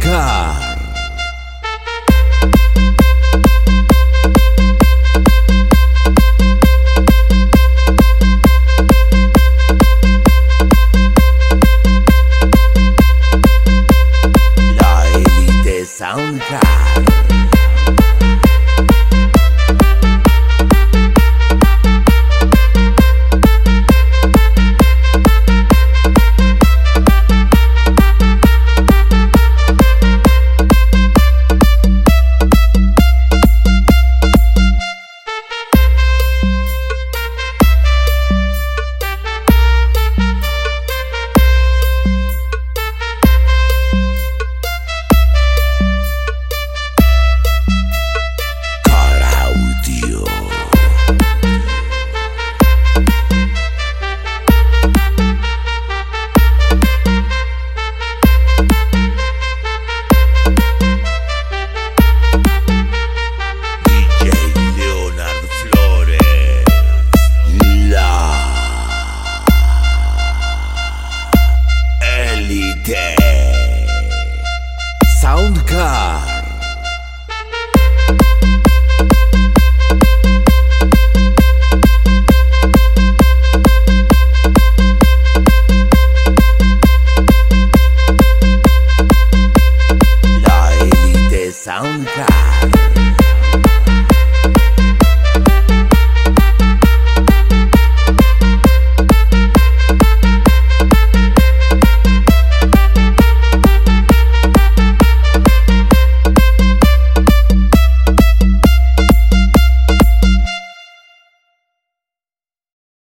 Dakar. La élite Sound card.